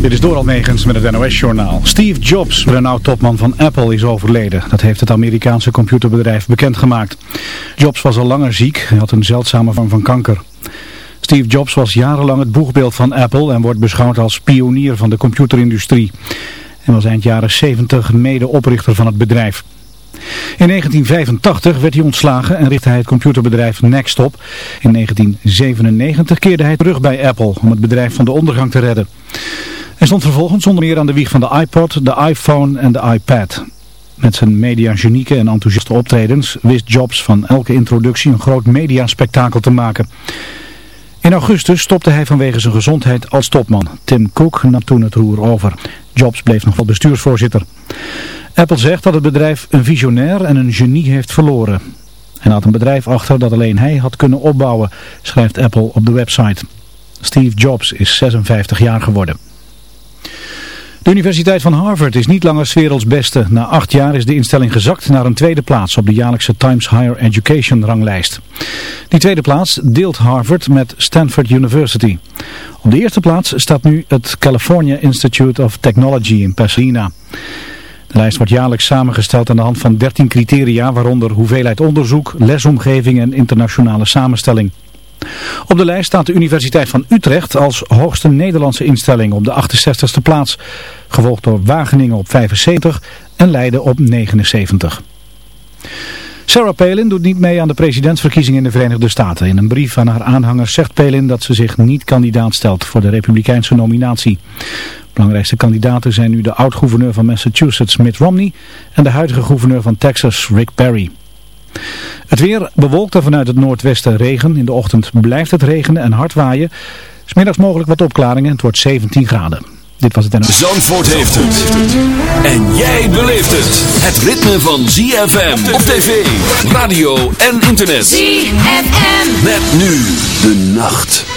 Dit is Doral Negens met het NOS-journaal. Steve Jobs, Renault-topman van Apple, is overleden. Dat heeft het Amerikaanse computerbedrijf bekendgemaakt. Jobs was al langer ziek. Hij had een zeldzame vorm van kanker. Steve Jobs was jarenlang het boegbeeld van Apple en wordt beschouwd als pionier van de computerindustrie. Hij was eind jaren 70 mede-oprichter van het bedrijf. In 1985 werd hij ontslagen en richtte hij het computerbedrijf Next op. In 1997 keerde hij terug bij Apple om het bedrijf van de ondergang te redden. Hij stond vervolgens onder meer aan de wieg van de iPod, de iPhone en de iPad. Met zijn mediagenieke en enthousiaste optredens wist Jobs van elke introductie een groot mediaspectakel te maken. In augustus stopte hij vanwege zijn gezondheid als topman. Tim Cook nam toen het roer over. Jobs bleef nog wel bestuursvoorzitter. Apple zegt dat het bedrijf een visionair en een genie heeft verloren. En had een bedrijf achter dat alleen hij had kunnen opbouwen, schrijft Apple op de website. Steve Jobs is 56 jaar geworden. De Universiteit van Harvard is niet langer werelds beste. Na acht jaar is de instelling gezakt naar een tweede plaats op de jaarlijkse Times Higher Education ranglijst. Die tweede plaats deelt Harvard met Stanford University. Op de eerste plaats staat nu het California Institute of Technology in Pasadena. De lijst wordt jaarlijks samengesteld aan de hand van 13 criteria, waaronder hoeveelheid onderzoek, lesomgeving en internationale samenstelling. Op de lijst staat de Universiteit van Utrecht als hoogste Nederlandse instelling op de 68ste plaats, gevolgd door Wageningen op 75 en Leiden op 79. Sarah Palin doet niet mee aan de presidentsverkiezingen in de Verenigde Staten. In een brief aan haar aanhangers zegt Palin dat ze zich niet kandidaat stelt voor de republikeinse nominatie. Belangrijkste kandidaten zijn nu de oud-gouverneur van Massachusetts Mitt Romney en de huidige gouverneur van Texas Rick Perry. Het weer bewolkt er vanuit het noordwesten regen. In de ochtend blijft het regenen en hard waaien. Smiddags mogelijk wat opklaringen. Het wordt 17 graden. Dit was het en... Zandvoort heeft het. En jij beleeft het. Het ritme van ZFM op tv, radio en internet. ZFM. Met nu de nacht.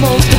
most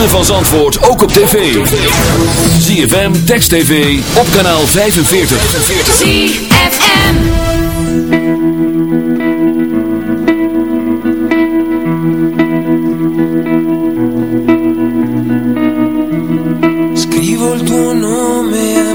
ritme van Zandvoort ook op tv. ZFM, Text TV, op kanaal 45. ZFM Scrivo il tuo nome a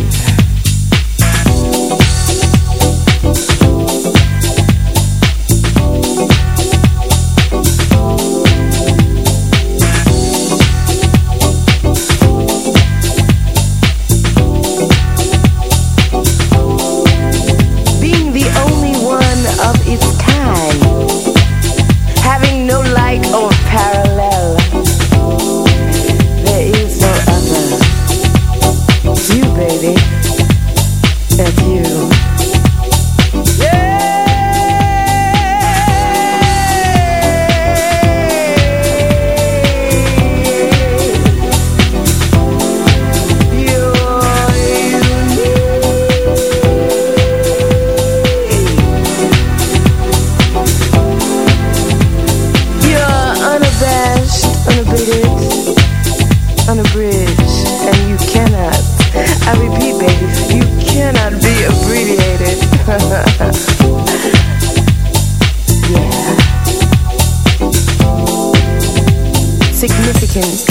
Unabridged, and you cannot, I repeat, baby, you cannot be abbreviated. yeah. Significance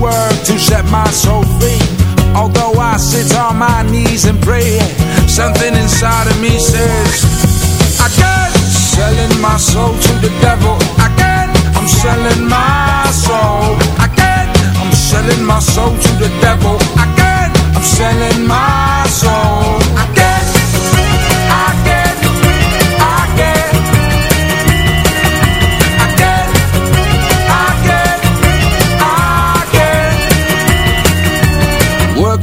work to set my soul free. Although I sit on my knees and pray, something inside of me says, I can't selling my soul to the devil. I can't, I'm selling my soul. I can't, I'm selling my soul to the devil. I can't, I'm selling my soul.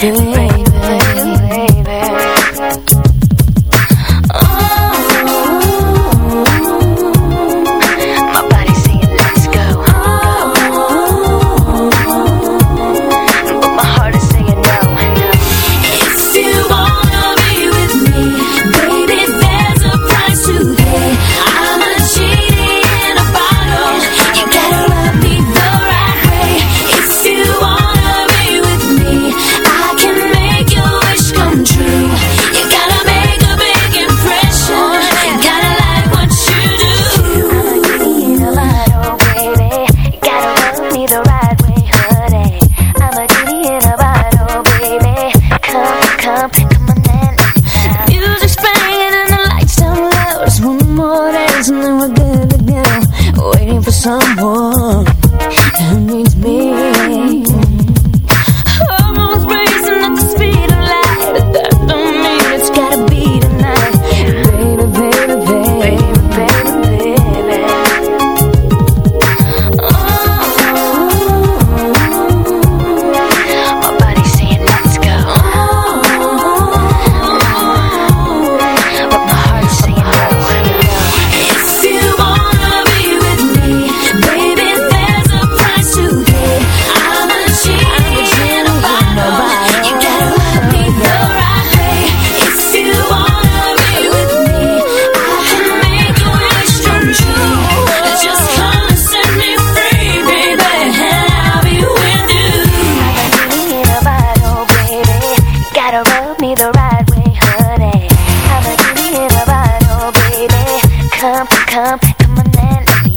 baby